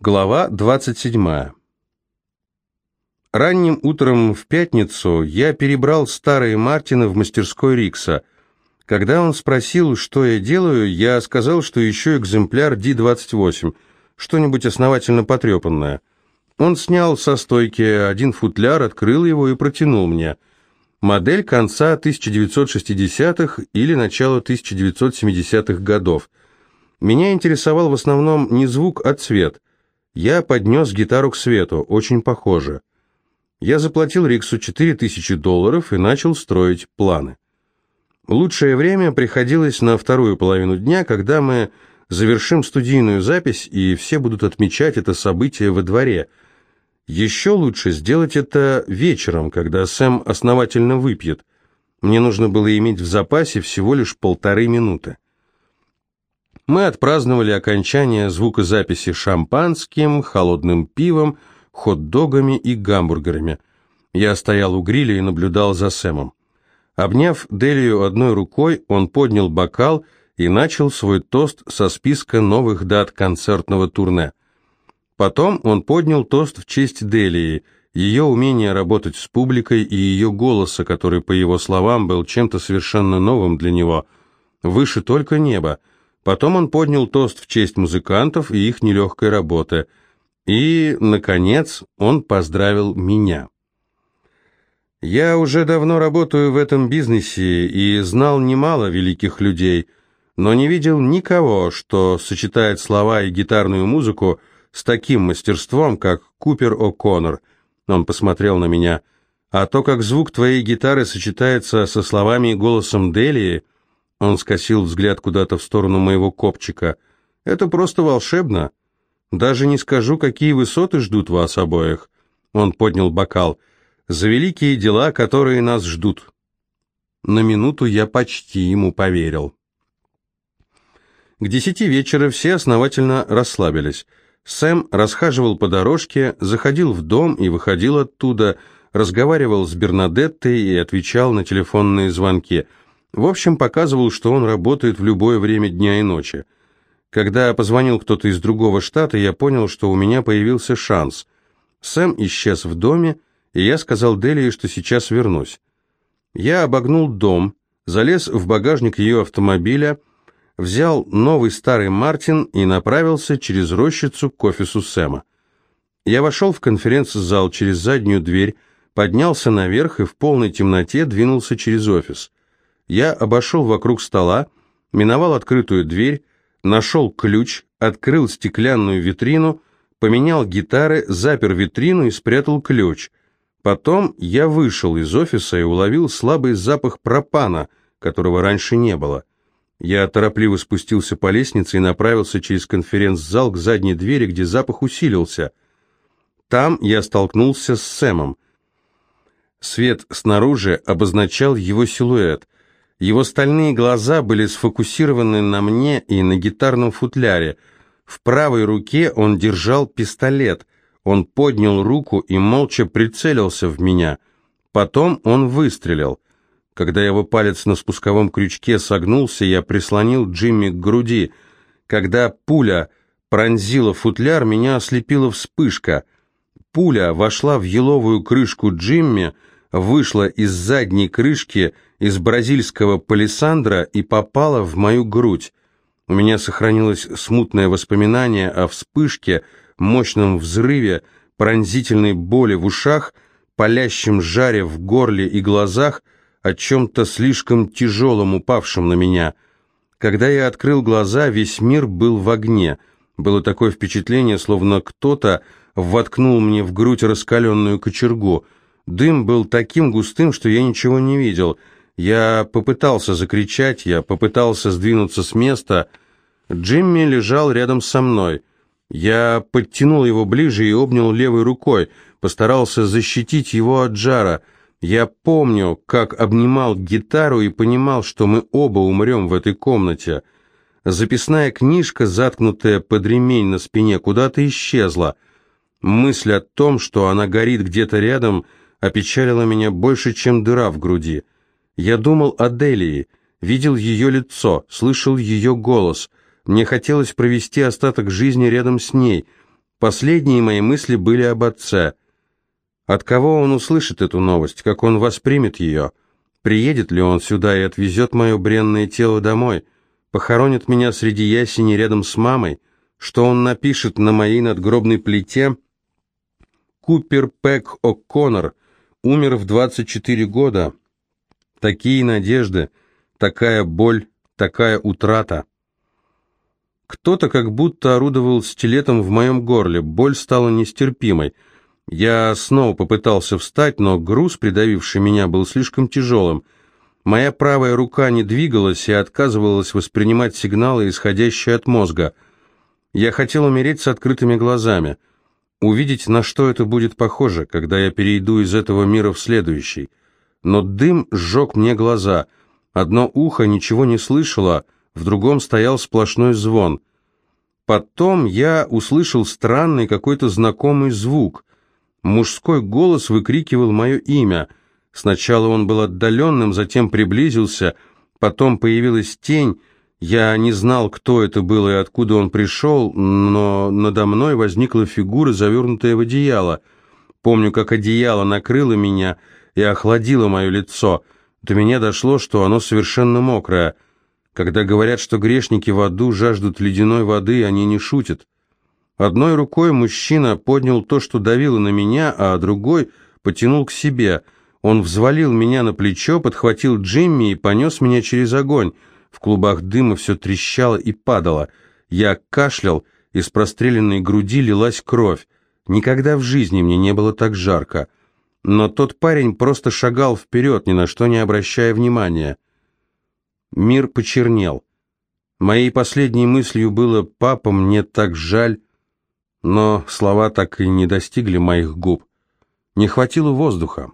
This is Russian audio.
Глава 27. Ранним утром в пятницу я перебрал старые Мартины в мастерской Рикса. Когда он спросил, что я делаю, я сказал, что ищу экземпляр D28, что-нибудь основательно потрепанное. Он снял со стойки один футляр, открыл его и протянул мне. Модель конца 1960-х или начала 1970-х годов. Меня интересовал в основном не звук, а цвет – я поднес гитару к свету, очень похоже. Я заплатил Риксу 4000 долларов и начал строить планы. Лучшее время приходилось на вторую половину дня, когда мы завершим студийную запись, и все будут отмечать это событие во дворе. Еще лучше сделать это вечером, когда Сэм основательно выпьет. Мне нужно было иметь в запасе всего лишь полторы минуты. Мы отпраздновали окончание звукозаписи шампанским, холодным пивом, хот-догами и гамбургерами. Я стоял у гриля и наблюдал за Сэмом. Обняв Делию одной рукой, он поднял бокал и начал свой тост со списка новых дат концертного турне. Потом он поднял тост в честь Делии, ее умение работать с публикой и ее голоса, который, по его словам, был чем-то совершенно новым для него. «Выше только небо», Потом он поднял тост в честь музыкантов и их нелегкой работы. И, наконец, он поздравил меня. Я уже давно работаю в этом бизнесе и знал немало великих людей, но не видел никого, что сочетает слова и гитарную музыку с таким мастерством, как Купер О'Коннор. Он посмотрел на меня. А то, как звук твоей гитары сочетается со словами и голосом Делии – он скосил взгляд куда-то в сторону моего копчика. «Это просто волшебно. Даже не скажу, какие высоты ждут вас обоих». Он поднял бокал. «За великие дела, которые нас ждут». На минуту я почти ему поверил. К десяти вечера все основательно расслабились. Сэм расхаживал по дорожке, заходил в дом и выходил оттуда, разговаривал с Бернадеттой и отвечал на телефонные звонки – в общем, показывал, что он работает в любое время дня и ночи. Когда позвонил кто-то из другого штата, я понял, что у меня появился шанс. Сэм исчез в доме, и я сказал Делии, что сейчас вернусь. Я обогнул дом, залез в багажник ее автомобиля, взял новый старый Мартин и направился через рощицу к офису Сэма. Я вошел в конференц-зал через заднюю дверь, поднялся наверх и в полной темноте двинулся через офис. Я обошел вокруг стола, миновал открытую дверь, нашел ключ, открыл стеклянную витрину, поменял гитары, запер витрину и спрятал ключ. Потом я вышел из офиса и уловил слабый запах пропана, которого раньше не было. Я торопливо спустился по лестнице и направился через конференц-зал к задней двери, где запах усилился. Там я столкнулся с Сэмом. Свет снаружи обозначал его силуэт. Его стальные глаза были сфокусированы на мне и на гитарном футляре. В правой руке он держал пистолет. Он поднял руку и молча прицелился в меня. Потом он выстрелил. Когда его палец на спусковом крючке согнулся, я прислонил Джимми к груди. Когда пуля пронзила футляр, меня ослепила вспышка. Пуля вошла в еловую крышку Джимми, вышла из задней крышки из бразильского палисандра и попала в мою грудь. У меня сохранилось смутное воспоминание о вспышке, мощном взрыве, пронзительной боли в ушах, палящем жаре в горле и глазах, о чем-то слишком тяжелом, упавшем на меня. Когда я открыл глаза, весь мир был в огне. Было такое впечатление, словно кто-то воткнул мне в грудь раскаленную кочергу — Дым был таким густым, что я ничего не видел. Я попытался закричать, я попытался сдвинуться с места. Джимми лежал рядом со мной. Я подтянул его ближе и обнял левой рукой, постарался защитить его от жара. Я помню, как обнимал гитару и понимал, что мы оба умрем в этой комнате. Записная книжка, заткнутая под ремень на спине, куда-то исчезла. Мысль о том, что она горит где-то рядом – опечалила меня больше, чем дыра в груди. Я думал о Делии, видел ее лицо, слышал ее голос. Мне хотелось провести остаток жизни рядом с ней. Последние мои мысли были об отце. От кого он услышит эту новость, как он воспримет ее? Приедет ли он сюда и отвезет мое бренное тело домой? Похоронит меня среди ясени рядом с мамой? Что он напишет на моей надгробной плите? Купер Пэк О'Коннор умер в 24 года. Такие надежды, такая боль, такая утрата. Кто-то как будто орудовал стилетом в моем горле, боль стала нестерпимой. Я снова попытался встать, но груз, придавивший меня, был слишком тяжелым. Моя правая рука не двигалась и отказывалась воспринимать сигналы, исходящие от мозга. Я хотел умереть с открытыми глазами, увидеть, на что это будет похоже, когда я перейду из этого мира в следующий. Но дым сжег мне глаза. Одно ухо ничего не слышало, в другом стоял сплошной звон. Потом я услышал странный какой-то знакомый звук. Мужской голос выкрикивал мое имя. Сначала он был отдаленным, затем приблизился, потом появилась тень. Я не знал, кто это был и откуда он пришел, но надо мной возникла фигура, завернутая в одеяло. Помню, как одеяло накрыло меня и охладило мое лицо. До меня дошло, что оно совершенно мокрое — когда говорят, что грешники в аду жаждут ледяной воды, они не шутят. Одной рукой мужчина поднял то, что давило на меня, а другой потянул к себе. Он взвалил меня на плечо, подхватил Джимми и понес меня через огонь. В клубах дыма все трещало и падало. Я кашлял, из простреленной груди лилась кровь. Никогда в жизни мне не было так жарко. Но тот парень просто шагал вперед, ни на что не обращая внимания. Мир почернел. Моей последней мыслью было «папа, мне так жаль», но слова так и не достигли моих губ. Не хватило воздуха.